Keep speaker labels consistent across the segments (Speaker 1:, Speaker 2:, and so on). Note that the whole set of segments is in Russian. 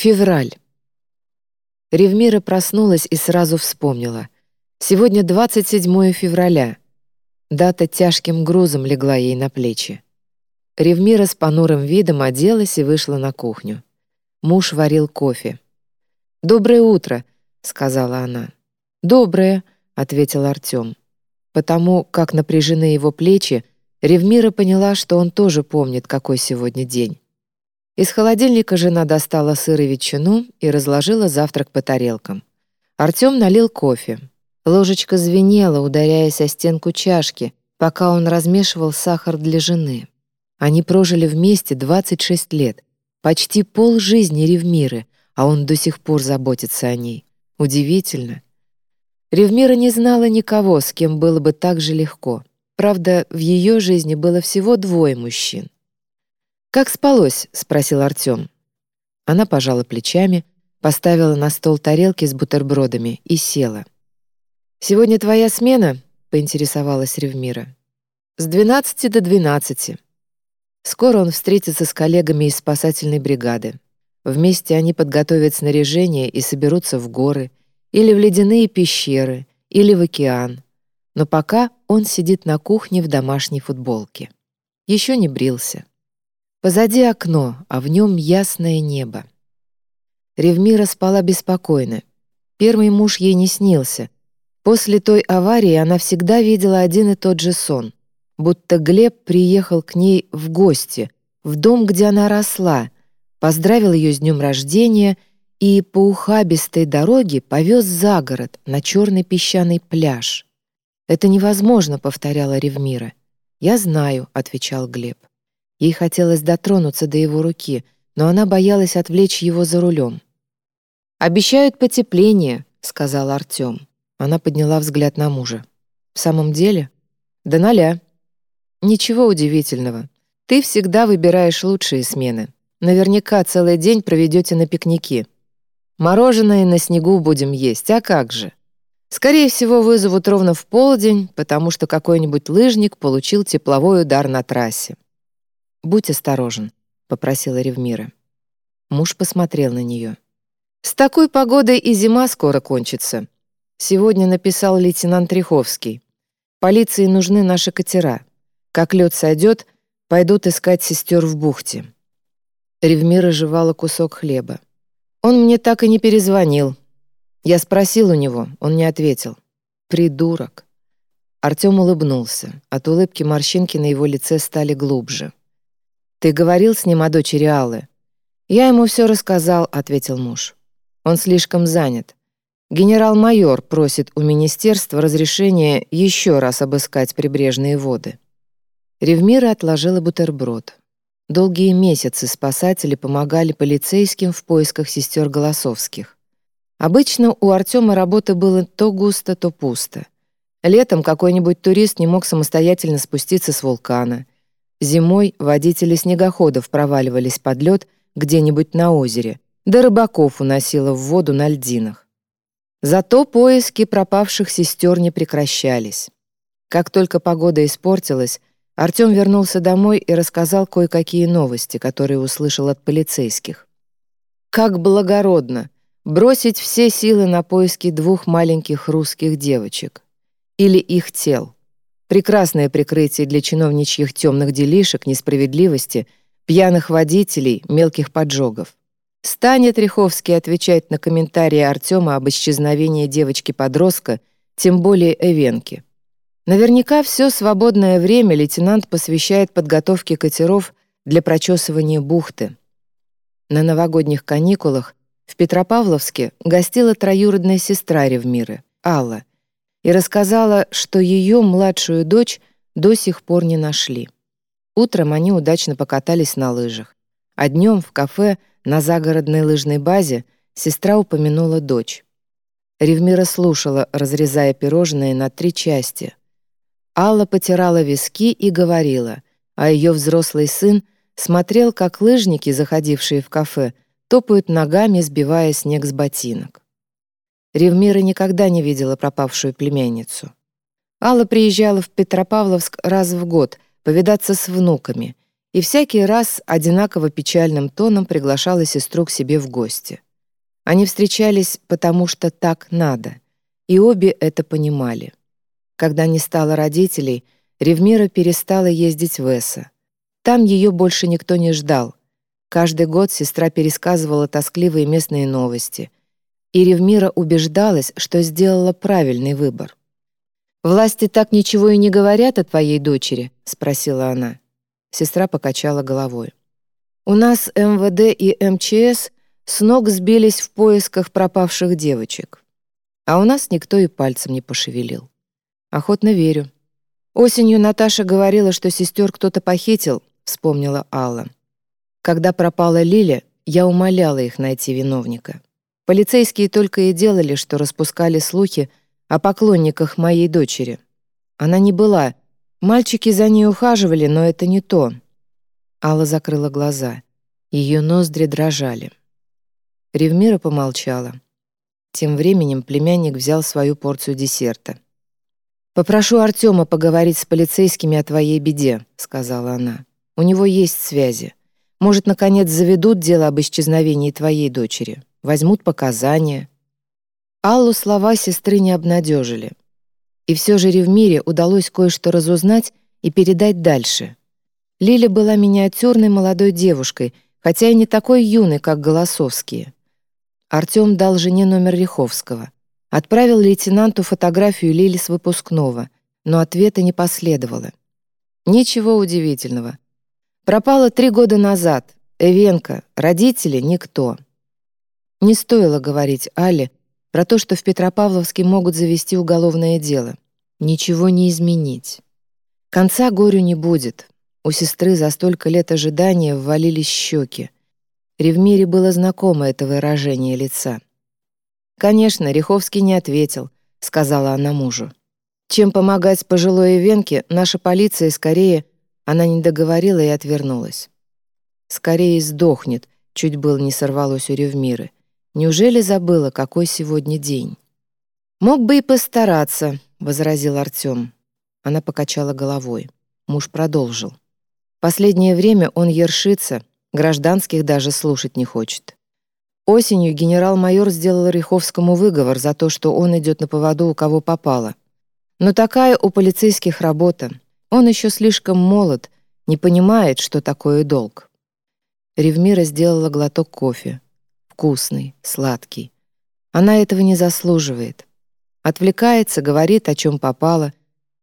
Speaker 1: Февраль. Ревмира проснулась и сразу вспомнила. Сегодня 27 февраля. Дата тяжким грузом легла ей на плечи. Ревмира с понурым видом оделась и вышла на кухню. Муж варил кофе. «Доброе утро», — сказала она. «Доброе», — ответил Артём. Потому как напряжены его плечи, Ревмира поняла, что он тоже помнит, какой сегодня день. Из холодильника жена достала сыр и ветчину и разложила завтрак по тарелкам. Артём налил кофе. Ложечка звенела, ударяясь о стенку чашки, пока он размешивал сахар для жены. Они прожили вместе 26 лет, почти пол жизни Ревмиры, а он до сих пор заботится о ней. Удивительно. Ревмира не знала никого, с кем было бы так же легко. Правда, в ее жизни было всего двое мужчин. «Как спалось?» — спросил Артём. Она пожала плечами, поставила на стол тарелки с бутербродами и села. «Сегодня твоя смена?» — поинтересовалась Ревмира. «С двенадцати до двенадцати. Скоро он встретится с коллегами из спасательной бригады. Вместе они подготовят снаряжение и соберутся в горы, или в ледяные пещеры, или в океан. Но пока он сидит на кухне в домашней футболке. Еще не брился. Позади окно, а в нем ясное небо. Ревмира спала беспокойно. Первый муж ей не снился. После той аварии она всегда видела один и тот же сон. Будто Глеб приехал к ней в гости, в дом, где она росла, поздравил ее с днем рождения и по ухабистой дороге повез за город на черный песчаный пляж. «Это невозможно», — повторяла Ревмира. «Я знаю», — отвечал Глеб. Ей хотелось дотронуться до его руки, но она боялась отвлечь его за рулем. «Обещают потепление», — сказал Артём. Она подняла взгляд на мужа. «В самом деле?» «До ноля». «Ничего удивительного. Ты всегда выбираешь лучшие смены. Наверняка целый день проведете на пикнике. Мороженое на снегу будем есть, а как же?» Скорее всего, вызовут ровно в полдень, потому что какой-нибудь лыжник получил тепловой удар на трассе. «Будь осторожен», — попросила Ревмира. Муж посмотрел на нее. «С такой погодой и зима скоро кончится. Сегодня написал лейтенант Триховский. Полиции нужны наши катера. Как лед сойдет, пойдут искать сестер в бухте». Ревмира жевала кусок хлеба. «Он мне так и не перезвонил. Я спросил у него, он не ответил. Придурок». Артём улыбнулся. От улыбки морщинки на его лице стали глубже. «Ты говорил с ним о дочери Аллы?» «Я ему все рассказал», — ответил муж. «Он слишком занят. Генерал-майор просит у министерства разрешения еще раз обыскать прибрежные воды». Ревмира отложила бутерброд. Долгие месяцы спасатели помогали полицейским в поисках сестер Голосовских. Обычно у Артема работы было то густо, то пусто. Летом какой-нибудь турист не мог самостоятельно спуститься с вулкана. Зимой водители снегоходов проваливались под лед где-нибудь на озере, да рыбаков уносило в воду на льдинах. Зато поиски пропавших сестер не прекращались. Как только погода испортилась, Артём вернулся домой и рассказал кое-какие новости, которые услышал от полицейских. Как благородно бросить все силы на поиски двух маленьких русских девочек или их тел. Прекрасное прикрытие для чиновничьих темных делишек, несправедливости, пьяных водителей, мелких поджогов. Станет Риховский отвечать на комментарии Артема об исчезновении девочки-подростка, тем более Эвенки. Наверняка все свободное время лейтенант посвящает подготовке катеров для прочесывания бухты. На новогодних каникулах в Петропавловске гостила троюродная сестра Ревмиры, Алла, и рассказала, что ее младшую дочь до сих пор не нашли. Утром они удачно покатались на лыжах, а днем в кафе на загородной лыжной базе сестра упомянула дочь. Ревмира слушала, разрезая пирожные на три части. Алла потирала виски и говорила, а ее взрослый сын смотрел, как лыжники, заходившие в кафе, топают ногами, сбивая снег с ботинок. Ревмира никогда не видела пропавшую племянницу. Алла приезжала в Петропавловск раз в год повидаться с внуками и всякий раз одинаково печальным тоном приглашала сестру к себе в гости. Они встречались, потому что так надо, и обе это понимали. Когда не стало родителей, Ревмира перестала ездить в Эсса. Там ее больше никто не ждал. Каждый год сестра пересказывала тоскливые местные новости. И Ревмира убеждалась, что сделала правильный выбор. «Власти так ничего и не говорят о твоей дочери?» — спросила она. Сестра покачала головой. «У нас МВД и МЧС с ног сбились в поисках пропавших девочек. А у нас никто и пальцем не пошевелил. Охотно верю. Осенью Наташа говорила, что сестер кто-то похитил, вспомнила Алла. Когда пропала Лиля, я умоляла их найти виновника. Полицейские только и делали, что распускали слухи о поклонниках моей дочери. Она не была. Мальчики за ней ухаживали, но это не то. Алла закрыла глаза. Ее ноздри дрожали. Ревмира помолчала. Тем временем племянник взял свою порцию десерта. «Попрошу Артема поговорить с полицейскими о твоей беде», — сказала она. «У него есть связи. Может, наконец заведут дело об исчезновении твоей дочери, возьмут показания». Аллу слова сестры не обнадежили. И все же Ревмире удалось кое-что разузнать и передать дальше. Лиля была миниатюрной молодой девушкой, хотя и не такой юной, как Голосовские. Артем дал жене номер Риховского. Отправил лейтенанту фотографию Лили с выпускного, но ответа не последовало. Ничего удивительного. Пропала три года назад. Эвенка, родители — никто. Не стоило говорить Але, про то, что в Петропавловске могут завести уголовное дело. Ничего не изменить. Конца горю не будет. У сестры за столько лет ожидания ввалились щеки. Ревмире было знакомо это выражение лица. «Конечно, Риховский не ответил», — сказала она мужу. «Чем помогать пожилой Венке, наша полиция скорее...» Она не договорила и отвернулась. «Скорее сдохнет», — чуть было не сорвалось у Ревмиры. Неужели забыла, какой сегодня день? «Мог бы и постараться», — возразил Артём. Она покачала головой. Муж продолжил. Последнее время он ершится, гражданских даже слушать не хочет. Осенью генерал-майор сделал Риховскому выговор за то, что он идет на поводу у кого попало. Но такая у полицейских работа. Он еще слишком молод, не понимает, что такое долг. Ревмира сделала глоток кофе вкусный, сладкий. Она этого не заслуживает. Отвлекается, говорит, о чем попало.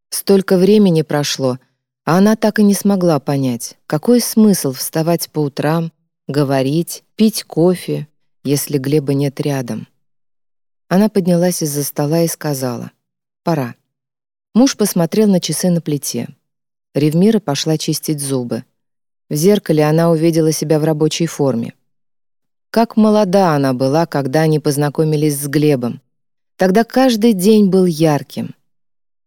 Speaker 1: Столько времени прошло, а она так и не смогла понять, какой смысл вставать по утрам, говорить, пить кофе, если Глеба нет рядом. Она поднялась из-за стола и сказала «Пора». Муж посмотрел на часы на плите. Ревмира пошла чистить зубы. В зеркале она увидела себя в рабочей форме. Как молода она была, когда они познакомились с Глебом. Тогда каждый день был ярким.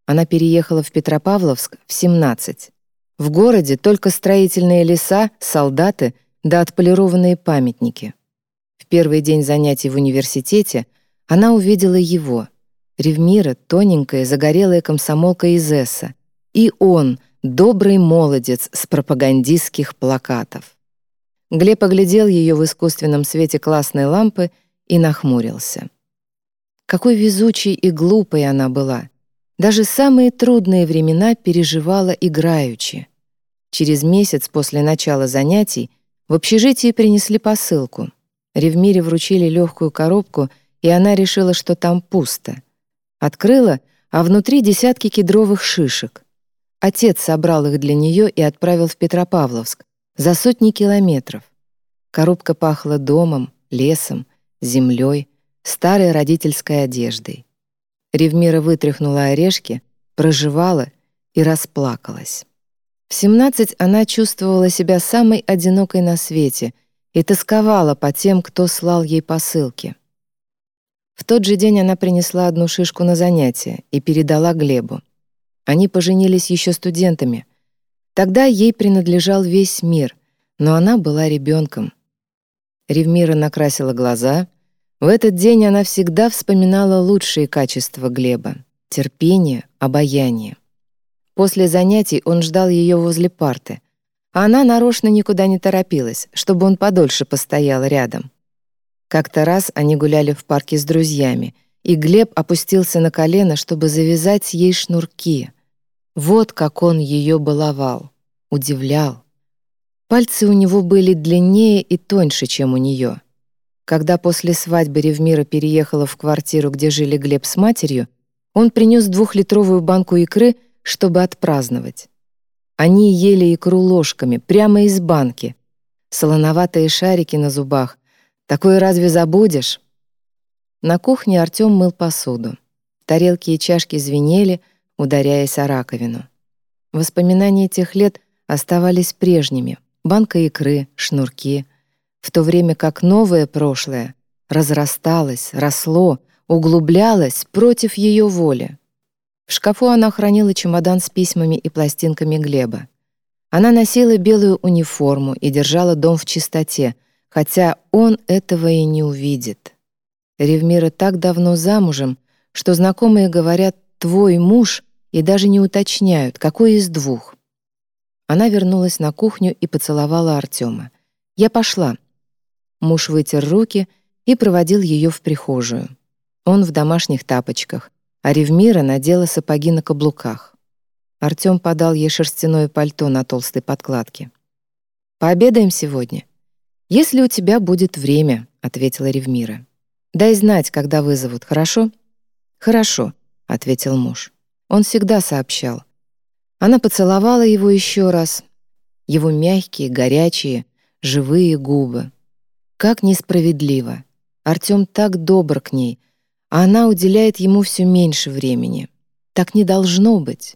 Speaker 1: Она переехала в Петропавловск в 17. В городе только строительные леса, солдаты да отполированные памятники. В первый день занятий в университете она увидела его. Ревмира, тоненькая, загорелая комсомолка из Эсса. И он, добрый молодец с пропагандистских плакатов. Глеб оглядел ее в искусственном свете классной лампы и нахмурился. Какой везучей и глупой она была. Даже самые трудные времена переживала играючи. Через месяц после начала занятий в общежитии принесли посылку. Ревмире вручили легкую коробку, и она решила, что там пусто. Открыла, а внутри десятки кедровых шишек. Отец собрал их для нее и отправил в Петропавловск, за сотни километров. Коробка пахла домом, лесом, землей, старой родительской одеждой. Ревмира вытряхнула орешки, проживала и расплакалась. В 17 она чувствовала себя самой одинокой на свете и тосковала по тем, кто слал ей посылки. В тот же день она принесла одну шишку на занятие и передала Глебу. Они поженились еще студентами. Тогда ей принадлежал весь мир, но она была ребенком. Ревмира накрасила глаза. В этот день она всегда вспоминала лучшие качества Глеба — терпение, обаяние. После занятий он ждал ее возле парты. а она нарочно никуда не торопилась, чтобы он подольше постоял рядом. Как-то раз они гуляли в парке с друзьями, и Глеб опустился на колено, чтобы завязать ей шнурки. Вот как он ее баловал, удивлял. Пальцы у него были длиннее и тоньше, чем у нее. Когда после свадьбы Ревмира переехала в квартиру, где жили Глеб с матерью, он принес двухлитровую банку икры, чтобы отпраздновать. Они ели икру ложками, прямо из банки. Солоноватые шарики на зубах. Такое разве забудешь? На кухне Артём мыл посуду. Тарелки и чашки звенели, ударяясь о раковину. Воспоминания тех лет оставались прежними. Банка икры, шнурки. В то время как новое прошлое разрасталось, росло, углублялось против ее воли. В шкафу она хранила чемодан с письмами и пластинками Глеба. Она носила белую униформу и держала дом в чистоте, хотя он этого и не увидит. Ревмира так давно замужем, что знакомые говорят «твой муж» и даже не уточняют, какой из двух. Она вернулась на кухню и поцеловала Артема. «Я пошла». Муж вытер руки и проводил ее в прихожую. Он в домашних тапочках, а Ревмира надела сапоги на каблуках. Артем подал ей шерстяное пальто на толстой подкладке. «Пообедаем сегодня?» «Если у тебя будет время», — ответила Ревмира. Дай знать, когда вызовут, хорошо?» «Хорошо», — ответил муж. Он всегда сообщал. Она поцеловала его еще раз. Его мягкие, горячие, живые губы. Как несправедливо. Артем так добр к ней, а она уделяет ему все меньше времени. Так не должно быть.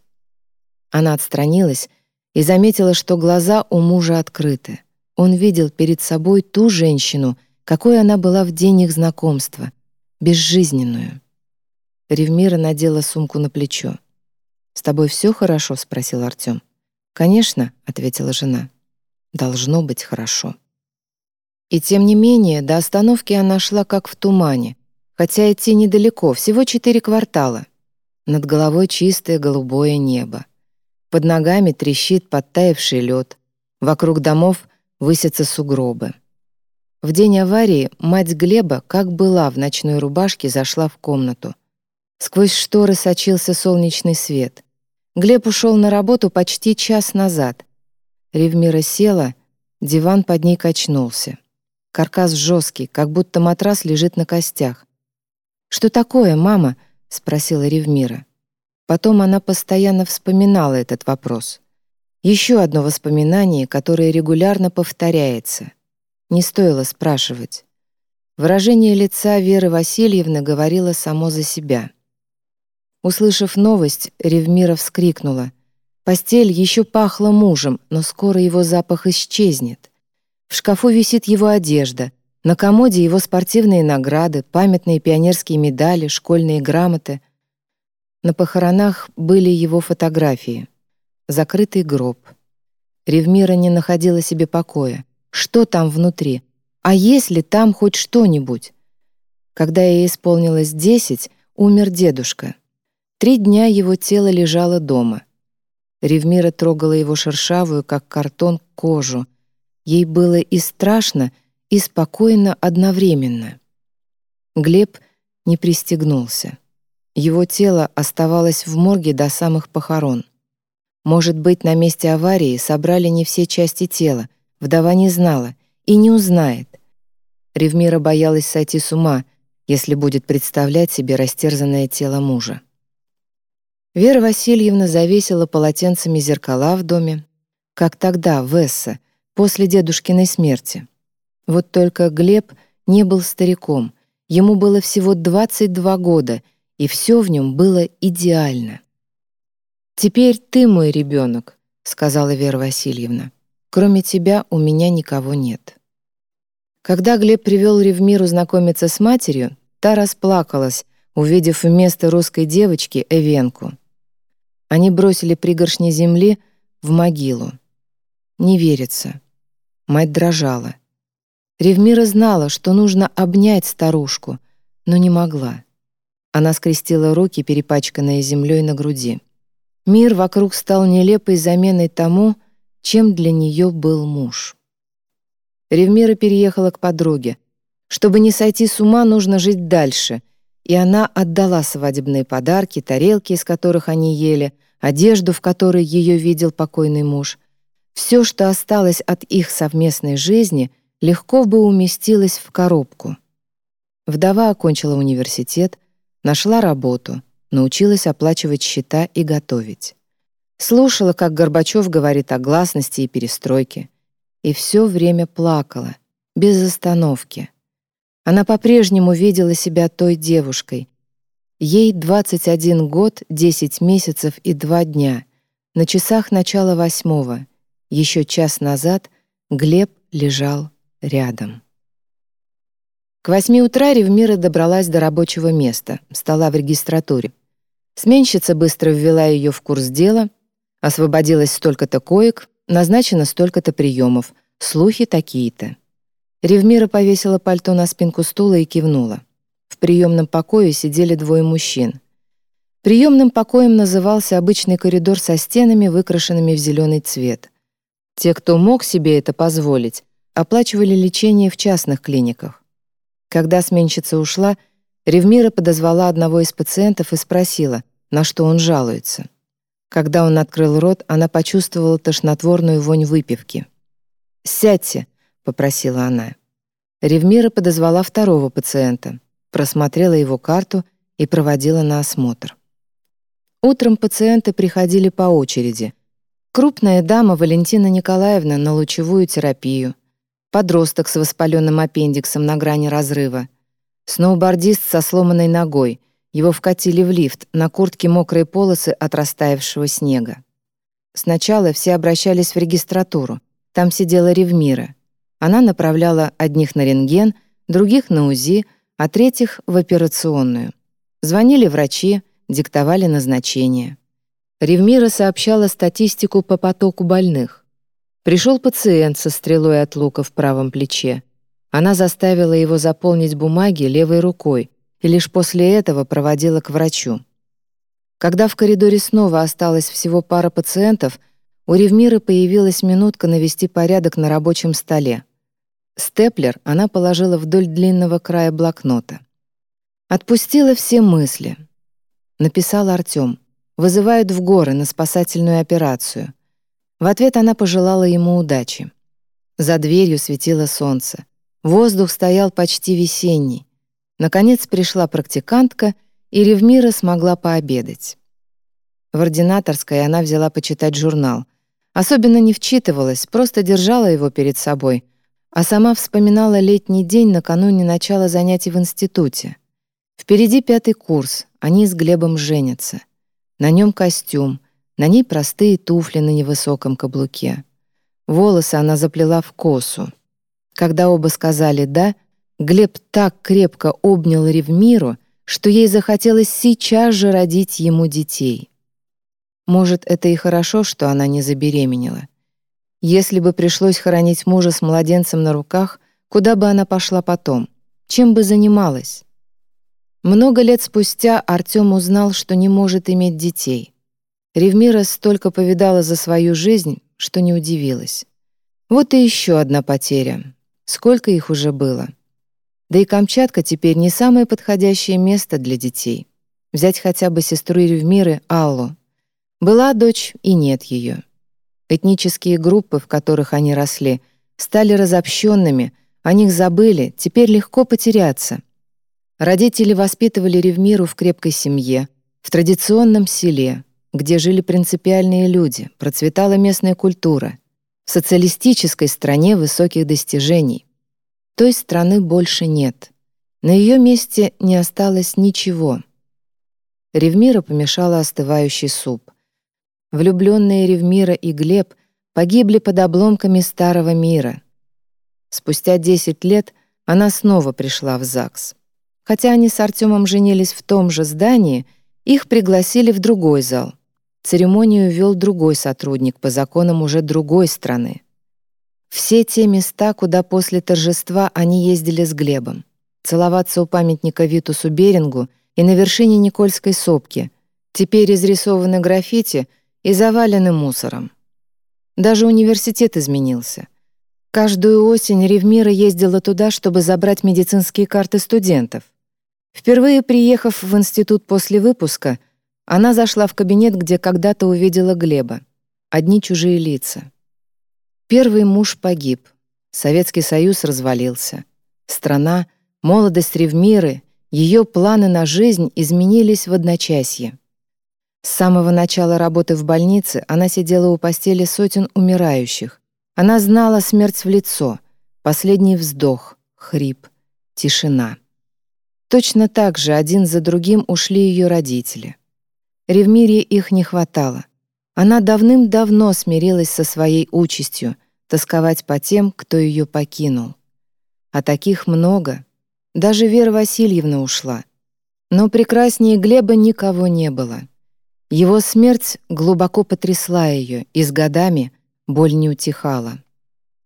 Speaker 1: Она отстранилась и заметила, что глаза у мужа открыты. Он видел перед собой ту женщину, какой она была в день их знакомства, безжизненную. Ревмира надела сумку на плечо. «С тобой все хорошо?» — спросил Артем. «Конечно», — ответила жена. «Должно быть хорошо». И тем не менее, до остановки она шла как в тумане, хотя идти недалеко, всего четыре квартала. Над головой чистое голубое небо. Под ногами трещит подтаявший лед. Вокруг домов высятся сугробы. В день аварии мать Глеба, как была в ночной рубашке, зашла в комнату. Сквозь шторы сочился солнечный свет. Глеб ушел на работу почти час назад. Ревмира села, диван под ней качнулся. Каркас жесткий, как будто матрас лежит на костях. «Что такое, мама?» — спросила Ревмира. Потом она постоянно вспоминала этот вопрос. Еще одно воспоминание, которое регулярно повторяется. Не стоило спрашивать. Выражение лица Веры Васильевны говорило само за себя. Услышав новость, Ревмира вскрикнула. Постель еще пахла мужем, но скоро его запах исчезнет. В шкафу висит его одежда, на комоде его спортивные награды, памятные пионерские медали, школьные грамоты. На похоронах были его фотографии. Закрытый гроб. Ревмира не находила себе покоя. Что там внутри? А если там хоть что-нибудь? Когда ей исполнилось десять, умер дедушка. Три дня его тело лежало дома. Ревмира трогала его шершавую, как картон, кожу. Ей было и страшно, и спокойно одновременно. Глеб не пристегнулся. Его тело оставалось в морге до самых похорон. Может быть, на месте аварии собрали не все части тела, Вдова не знала и не узнает. Ревмира боялась сойти с ума, если будет представлять себе растерзанное тело мужа. Вера Васильевна завесила полотенцами зеркала в доме, как тогда, в Эссе, после дедушкиной смерти. Вот только Глеб не был стариком, ему было всего 22 года, и все в нем было идеально. «Теперь ты мой ребенок», — сказала Вера Васильевна. Кроме тебя у меня никого нет». Когда Глеб привел Ревмиру знакомиться с матерью, та расплакалась, увидев вместо русской девочки Эвенку. Они бросили пригоршни земли в могилу. Не верится. Мать дрожала. Ревмира знала, что нужно обнять старушку, но не могла. Она скрестила руки, перепачканные землей на груди. Мир вокруг стал нелепой заменой тому, чем для нее был муж. Ревмира переехала к подруге. Чтобы не сойти с ума, нужно жить дальше. И она отдала свадебные подарки, тарелки, из которых они ели, одежду, в которой ее видел покойный муж. Все, что осталось от их совместной жизни, легко бы уместилось в коробку. Вдова окончила университет, нашла работу, научилась оплачивать счета и готовить. Слушала, как Горбачев говорит о гласности и перестройке. И все время плакала, без остановки. Она по-прежнему видела себя той девушкой. Ей 21 год, 10 месяцев и 2 дня. На часах начала восьмого. Еще час назад Глеб лежал рядом. К восьми утра Ревмира добралась до рабочего места, стола в регистратуре. Сменщица быстро ввела ее в курс дела, Освободилось столько-то коек, назначено столько-то приемов, слухи такие-то. Ревмира повесила пальто на спинку стула и кивнула. В приемном покое сидели двое мужчин. Приемным покоем назывался обычный коридор со стенами, выкрашенными в зеленый цвет. Те, кто мог себе это позволить, оплачивали лечение в частных клиниках. Когда сменщица ушла, Ревмира подозвала одного из пациентов и спросила, на что он жалуется. Когда он открыл рот, она почувствовала тошнотворную вонь выпивки. «Сядьте», — попросила она. Ревмира подозвала второго пациента, просмотрела его карту и проводила на осмотр. Утром пациенты приходили по очереди. Крупная дама Валентина Николаевна на лучевую терапию, подросток с воспаленным аппендиксом на грани разрыва, сноубордист со сломанной ногой, его вкатили в лифт, на куртке мокрые полосы от растаявшего снега. Сначала все обращались в регистратуру. Там сидела Ревмира. Она направляла одних на рентген, других на УЗИ, а третьих — в операционную. Звонили врачи, диктовали назначения. Ревмира сообщала статистику по потоку больных. Пришел пациент со стрелой от лука в правом плече. Она заставила его заполнить бумаги левой рукой, и лишь после этого проводила к врачу. Когда в коридоре снова осталось всего пара пациентов, у Ревмиры появилась минутка навести порядок на рабочем столе. Степлер она положила вдоль длинного края блокнота. Отпустила все мысли. Написал Артём. Вызывают в горы на спасательную операцию. В ответ она пожелала ему удачи. За дверью светило солнце. Воздух стоял почти весенний. Наконец пришла практикантка, и Ревмира смогла пообедать. В ординаторской она взяла почитать журнал. Особенно не вчитывалась, просто держала его перед собой, а сама вспоминала летний день накануне начала занятий в институте. Впереди пятый курс, они с Глебом женятся. На нем костюм, на ней простые туфли на невысоком каблуке. Волосы она заплела в косу. Когда оба сказали «да», Глеб так крепко обнял Ревмиру, что ей захотелось сейчас же родить ему детей. Может, это и хорошо, что она не забеременела. Если бы пришлось хоронить мужа с младенцем на руках, куда бы она пошла потом? Чем бы занималась? Много лет спустя Артём узнал, что не может иметь детей. Ревмира столько повидала за свою жизнь, что не удивилась. Вот и еще одна потеря. Сколько их уже было? Да и Камчатка теперь не самое подходящее место для детей. Взять хотя бы сестру Ревмиры, Аллу. Была дочь, и нет ее. Этнические группы, в которых они росли, стали разобщенными, о них забыли, теперь легко потеряться. Родители воспитывали Ревмиру в крепкой семье, в традиционном селе, где жили принципиальные люди, процветала местная культура, в социалистической стране высоких достижений. Той страны больше нет. На ее месте не осталось ничего. Ревмира помешала остывающий суп. Влюбленные Ревмира и Глеб погибли под обломками старого мира. Спустя 10 лет она снова пришла в ЗАГС. Хотя они с Артемом женились в том же здании, их пригласили в другой зал. Церемонию вел другой сотрудник по законам уже другой страны. Все те места, куда после торжества они ездили с Глебом. Целоваться у памятника Витусу Берингу и на вершине Никольской сопки, теперь изрисованы граффити и завалены мусором.
Speaker 2: Даже университет изменился. Каждую осень Ревмира ездила туда, чтобы забрать медицинские карты студентов. Впервые приехав в институт после выпуска, она зашла в кабинет, где когда-то увидела Глеба. Одни чужие лица. Первый муж погиб. Советский Союз развалился. Страна, молодость Ревмиры, ее планы на жизнь изменились в одночасье. С самого начала работы в больнице она сидела у постели сотен умирающих. Она знала смерть в лицо, последний вздох, хрип, тишина. Точно так же один за другим ушли ее родители. Ревмире их не хватало. Она давным-давно смирилась со своей участью тосковать по тем, кто ее покинул. А таких много. Даже Вера Васильевна ушла. Но прекраснее Глеба никого не было. Его смерть глубоко потрясла ее, и с годами боль не утихала.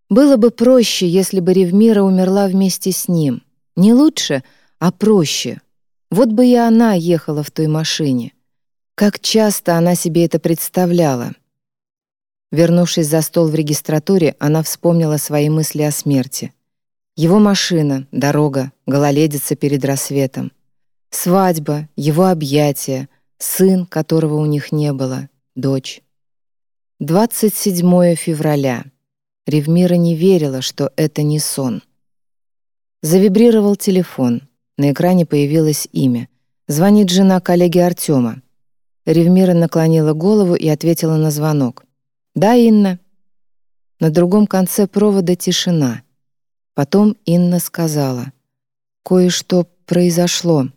Speaker 2: Было бы проще, если бы Ревмира умерла вместе с ним. Не лучше, а проще. Вот бы и она ехала в той машине. Как часто она себе это представляла. Вернувшись за стол в регистратуре, она вспомнила свои мысли о смерти. Его машина, дорога, гололедица перед рассветом. Свадьба, его объятия, сын, которого у них не было, дочь. 27 февраля. Ревмира не верила, что это не сон. Завибрировал телефон. На экране появилось имя. Звонит жена коллеги Артема. Ревмира наклонила голову и ответила на звонок. «Да, Инна». На другом конце провода тишина. Потом Инна сказала. «Кое-что произошло».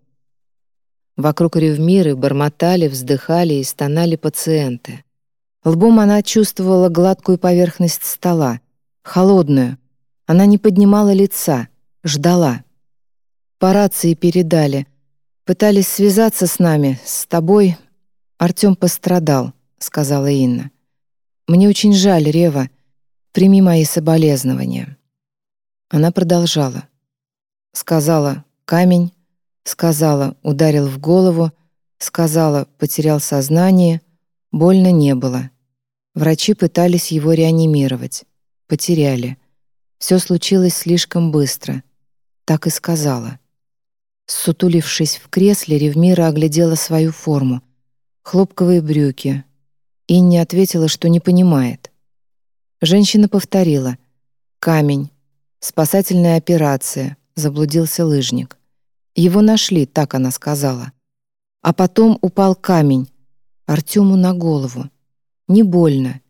Speaker 2: Вокруг Ревмиры бормотали, вздыхали и стонали пациенты. Лбом она чувствовала гладкую поверхность стола, холодную. Она не поднимала лица, ждала. По рации передали. Пытались связаться с нами, с тобой. Артём пострадал, сказала Инна. Мне очень жаль, Рева. Прими мои соболезнования. Она продолжала. Сказала «камень», Сказала, ударил в голову, сказала, потерял сознание, больно не было. Врачи пытались его реанимировать. Потеряли. Все случилось слишком быстро. Так и сказала. Сутулившись в кресле, Ревмира оглядела свою форму. Хлопковые брюки. И не ответила, что не понимает. Женщина повторила. «Камень. Спасательная операция. Заблудился лыжник. Его нашли, так она сказала. А потом упал камень. Артему на голову. Не больно.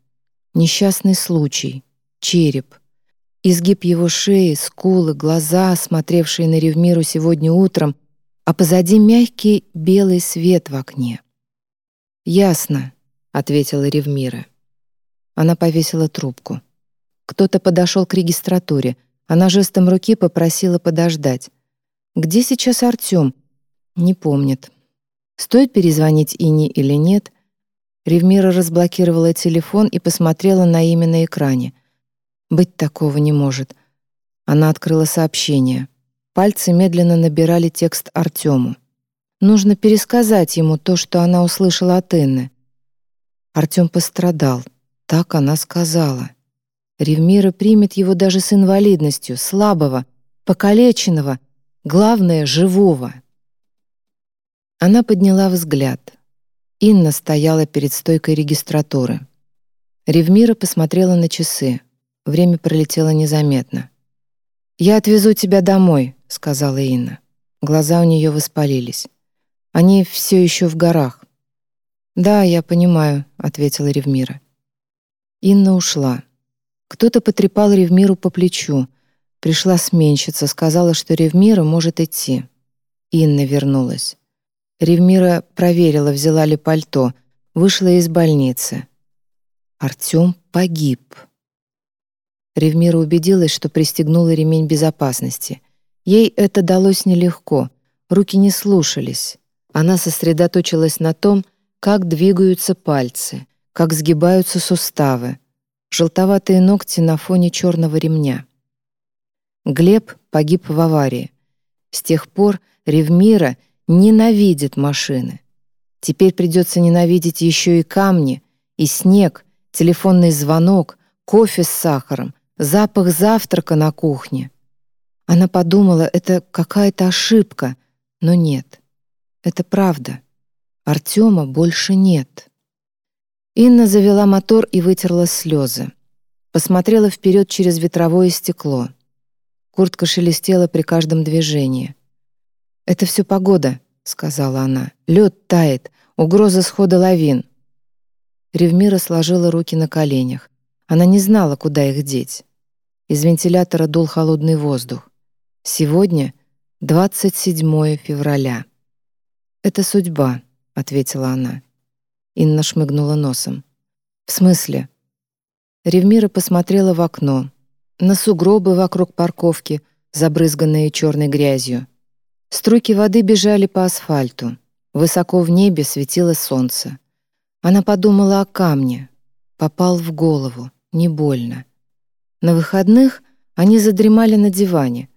Speaker 2: Несчастный случай. Череп. Изгиб его шеи, скулы, глаза, смотревшие на Ревмиру сегодня утром, а позади мягкий белый свет в окне. «Ясно», — ответила Ревмира. Она повесила трубку. Кто-то подошел к регистратуре. Она жестом руки попросила подождать. Где сейчас Артём? Не помнит. Стоит перезвонить Ине или нет? Ревмира разблокировала телефон и посмотрела на имя на экране. Быть такого не может. Она открыла сообщение. Пальцы медленно набирали текст Артёму. Нужно пересказать ему то, что она услышала от Инны. Артём пострадал. Так она сказала. Ревмира примет его даже с инвалидностью, слабого, покалеченного — Главное — живого. Она подняла взгляд. Инна стояла перед стойкой регистратуры. Ревмира посмотрела на часы. Время пролетело незаметно. «Я отвезу тебя домой», — сказала Инна. Глаза у нее воспалились. «Они все еще в горах». «Да, я понимаю», — ответила Ревмира. Инна ушла. Кто-то потрепал Ревмиру по плечу — Пришла сменщица, сказала, что Ревмира может идти. Инна вернулась. Ревмира проверила, взяла ли пальто, вышла из больницы. Артём погиб. Ревмира убедилась, что пристегнула ремень безопасности. Ей это далось нелегко, руки не слушались. Она сосредоточилась на том, как двигаются пальцы, как сгибаются суставы, желтоватые ногти на фоне черного ремня. Глеб погиб в аварии. С тех пор Ревмира ненавидит машины. Теперь придется ненавидеть еще и камни, и снег, телефонный звонок, кофе с сахаром, запах завтрака на кухне. Она подумала, это какая-то ошибка, но нет. Это правда. Артема больше нет. Инна завела мотор и вытерла слезы. Посмотрела вперед через ветровое стекло. Куртка шелестела при каждом движении. «Это все погода», — сказала она. «Лед тает, угроза схода лавин». Ревмира сложила руки на коленях. Она не знала, куда их деть. Из вентилятора дул холодный воздух. Сегодня 27 февраля. «Это судьба», — ответила она. Инна шмыгнула носом. «В смысле?» Ревмира посмотрела в окно, на сугробы вокруг парковки, забрызганные черной грязью. Струйки воды бежали по асфальту. Высоко в небе светило солнце. Она подумала о камне. Попал в голову, не больно. На выходных они задремали на диване.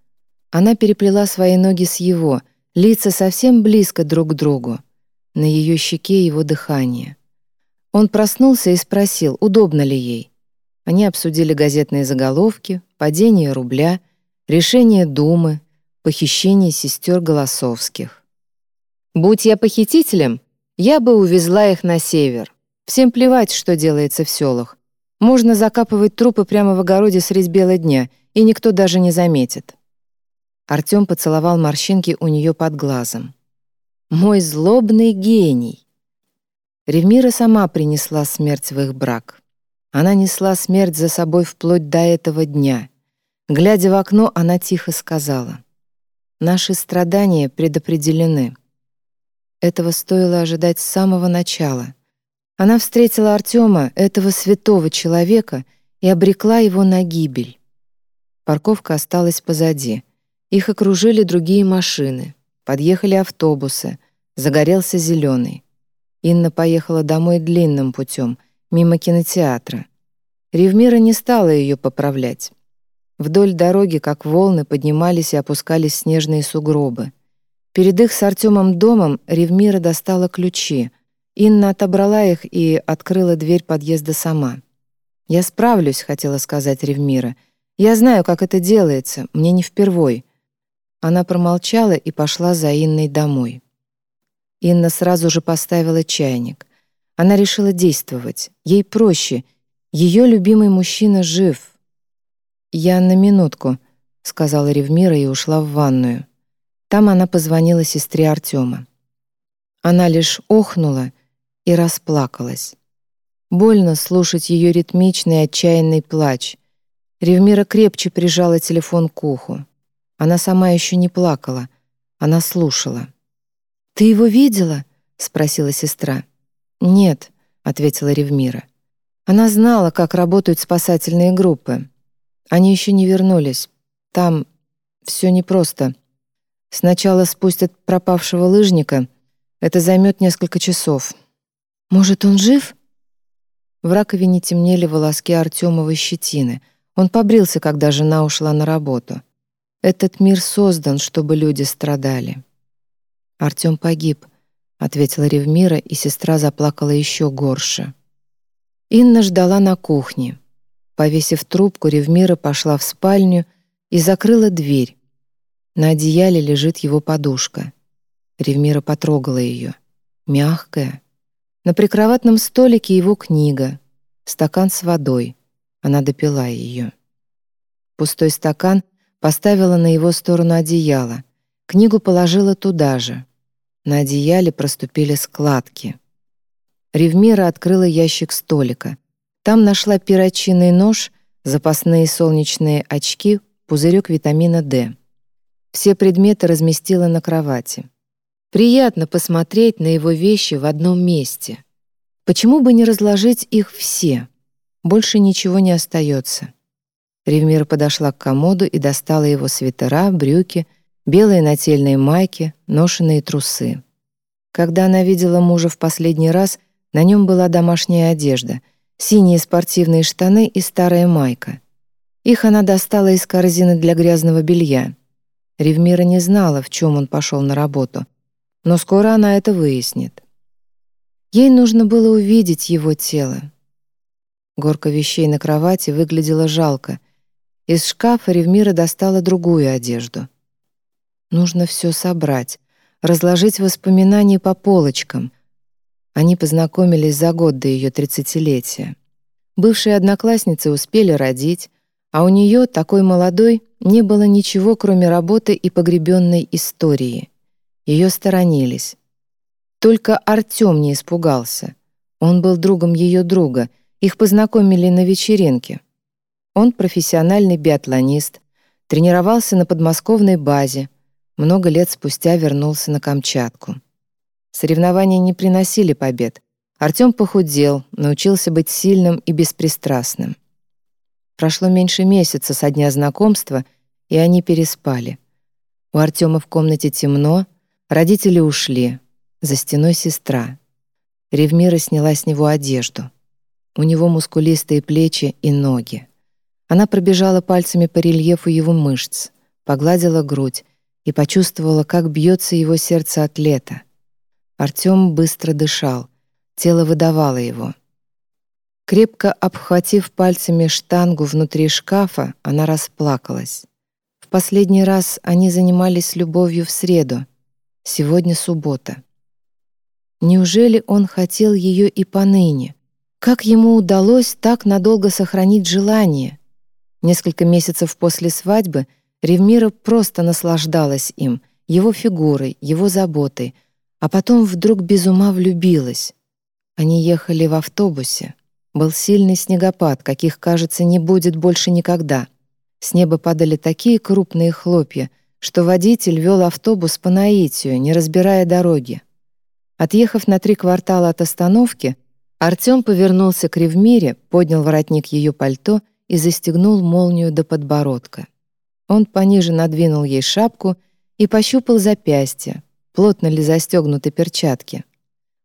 Speaker 2: Она переплела свои ноги с его, лица совсем близко друг к другу. На ее щеке его дыхание. Он проснулся и спросил, удобно ли ей. Они обсудили газетные заголовки, падение рубля, решение Думы, похищение сестер Голосовских. «Будь я похитителем, я бы увезла их на север. Всем плевать, что делается в селах. Можно закапывать трупы прямо в огороде средь бела дня, и никто даже не заметит». Артём поцеловал морщинки у нее под глазом. «Мой злобный гений!» Ревмира сама принесла смерть в их брак. Она несла смерть за собой вплоть до этого дня. Глядя в окно, она тихо сказала. «Наши страдания предопределены». Этого стоило ожидать с самого начала. Она встретила Артема, этого святого человека, и обрекла его на гибель. Парковка осталась позади. Их окружили другие машины. Подъехали автобусы. Загорелся зеленый. Инна поехала домой длинным путем, мимо кинотеатра. Ревмира не стала ее поправлять. Вдоль дороги, как волны, поднимались и опускались снежные сугробы. Перед их с Артемом домом Ревмира достала ключи. Инна отобрала их и открыла дверь подъезда сама. «Я справлюсь», — хотела сказать Ревмира. «Я знаю, как это делается, мне не впервой». Она промолчала и пошла за Инной домой. Инна сразу же поставила чайник. Она решила действовать. Ей проще. Ее любимый мужчина жив. «Я на минутку», — сказала Ревмира и ушла в ванную. Там она позвонила сестре Артема. Она лишь охнула и расплакалась. Больно слушать ее ритмичный отчаянный плач. Ревмира крепче прижала телефон к уху. Она сама еще не плакала, она слушала. «Ты его видела?» — спросила сестра. «Нет», ответила Ревмира. Она знала, как работают спасательные группы. Они еще не вернулись. Там все непросто. Сначала спустят пропавшего лыжника. Это займет несколько часов. Может, он жив? В раковине темнели волоски Артемовой щетины. Он побрился, когда жена ушла на работу. Этот мир создан, чтобы люди страдали. Артем погиб —— ответила Ревмира, и сестра заплакала еще горше. Инна ждала на кухне. Повесив трубку, Ревмира пошла в спальню и закрыла дверь. На одеяле лежит его подушка. Ревмира потрогала ее. Мягкая. На прикроватном столике его книга. Стакан с водой. Она допила ее. Пустой стакан поставила на его сторону одеяла. Книгу положила туда же. На одеяле проступили складки. Ревмира открыла ящик столика. Там нашла перочинный нож, запасные солнечные очки, пузырек витамина D. Все предметы разместила на кровати. Приятно посмотреть на его вещи в одном месте. Почему бы не разложить их все? Больше ничего не остается. Ревмира подошла к комоду и достала его свитера, брюки, белые нательные майки, ношеные трусы. Когда она видела мужа в последний раз, на нем была домашняя одежда, синие спортивные штаны и старая майка. Их она достала из корзины для грязного белья. Ревмира не знала, в чем он пошел на работу, но скоро она это выяснит. Ей нужно было увидеть его тело. Горка вещей на кровати выглядела жалко. Из шкафа Ревмира достала другую одежду. Нужно все собрать, разложить воспоминания по полочкам. Они познакомились за год до ее тридцатилетия. Бывшие одноклассницы успели родить, а у нее, такой молодой, не было ничего, кроме работы и погребенной истории. Ее сторонились. Только Артем не испугался. Он был другом ее друга, их познакомили на вечеринке. Он профессиональный биатлонист, тренировался на подмосковной базе, много лет спустя вернулся на Камчатку. Соревнования не приносили побед. Артём похудел, научился быть сильным и беспристрастным. Прошло меньше месяца со дня знакомства, и они переспали. У Артёма в комнате темно, родители ушли, за стеной сестра. Ревмира сняла с него одежду. У него мускулистые плечи и ноги. Она пробежала пальцами по рельефу его мышц, погладила грудь, и почувствовала, как бьется его сердце от лета. Артём быстро дышал, тело выдавало его. Крепко обхватив пальцами штангу внутри шкафа, она расплакалась. В последний раз они занимались любовью в среду. Сегодня суббота. Неужели он хотел ее и поныне? Как ему удалось так надолго сохранить желание? Несколько месяцев после свадьбы — Ревмира просто наслаждалась им, его фигурой, его заботой, а потом вдруг без ума влюбилась. Они ехали в автобусе. Был сильный снегопад, каких, кажется, не будет больше никогда. С неба падали такие крупные хлопья, что водитель вел автобус по наитию, не разбирая дороги. Отъехав на три квартала от остановки, Артём повернулся к Ревмире, поднял воротник ее пальто и застегнул молнию до подбородка. Он пониже надвинул ей шапку и пощупал запястье, плотно ли застегнуты перчатки.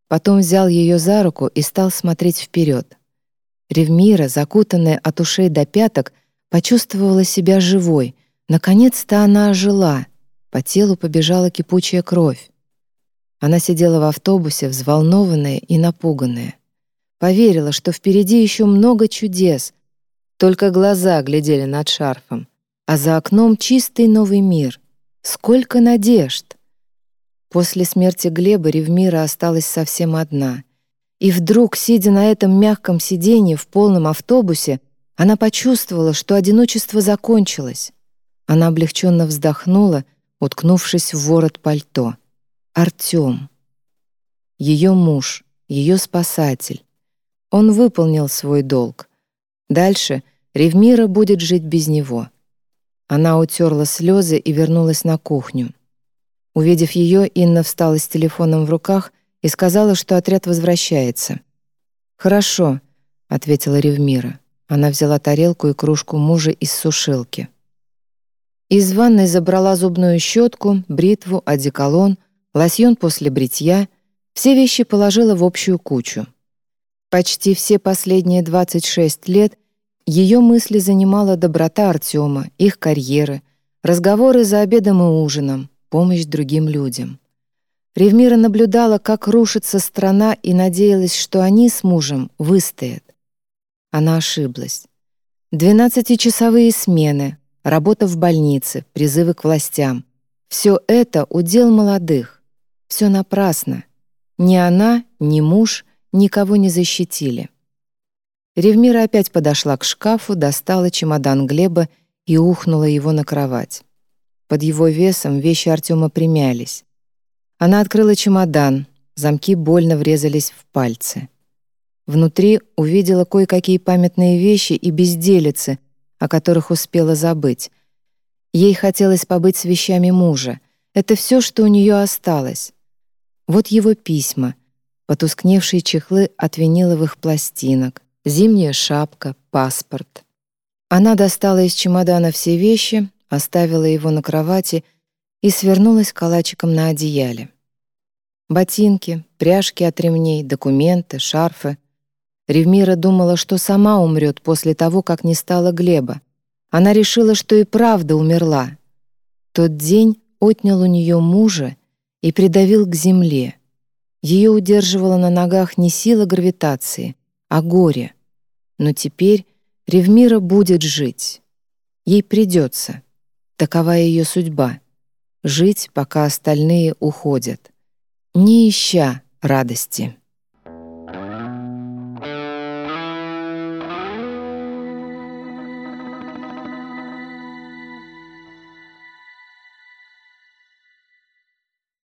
Speaker 2: Потом взял ее за руку и стал смотреть вперед. Ревмира, закутанная от ушей до пяток, почувствовала себя живой. Наконец-то она ожила. По телу побежала кипучая кровь. Она сидела в автобусе, взволнованная и напуганная. Поверила, что впереди еще много чудес. Только глаза глядели над шарфом а за окном чистый новый мир. Сколько надежд! После смерти Глеба Ревмира осталась совсем одна. И вдруг, сидя на этом мягком сиденье в полном автобусе, она почувствовала, что одиночество закончилось. Она облегченно вздохнула, уткнувшись в ворот пальто. Артём. Ее муж, ее спасатель. Он выполнил свой долг. Дальше Ревмира будет жить без него. Она утерла слезы и вернулась на кухню. Увидев ее, Инна встала с телефоном в руках и сказала, что отряд возвращается. «Хорошо», — ответила Ревмира. Она взяла тарелку и кружку мужа из сушилки. Из ванной забрала зубную щетку, бритву, одеколон, лосьон после бритья. Все вещи положила в общую кучу. Почти все последние 26 лет ее мысли занимала доброта Артема, их карьеры, разговоры за обедом и ужином, помощь другим людям. Ревмира наблюдала, как рушится страна и надеялась, что они с мужем выстоят. Она ошиблась. Двенадцатичасовые смены, работа в больнице, призывы к властям — все это удел молодых. Все напрасно. Ни она, ни муж никого не защитили. Ревмира опять подошла к шкафу, достала чемодан Глеба и ухнула его на кровать. Под его весом вещи Артема примялись. Она открыла чемодан, замки больно врезались в пальцы. Внутри увидела кое-какие памятные вещи и безделицы, о которых успела забыть. Ей хотелось побыть с вещами мужа. Это все, что у нее осталось. Вот его письма, потускневшие чехлы от виниловых пластинок, зимняя шапка, паспорт. Она достала из чемодана все вещи, оставила его на кровати и свернулась калачиком на одеяле. Ботинки, пряжки от ремней, документы, шарфы. Ревмира думала, что сама умрет после того, как не стало Глеба. Она решила, что и правда умерла. Тот день отнял у нее мужа и придавил к земле. Ее удерживала на ногах не сила гравитации, а горе. Но теперь Ревмира будет жить. Ей придется. Такова ее судьба — жить, пока остальные уходят, не ища радости.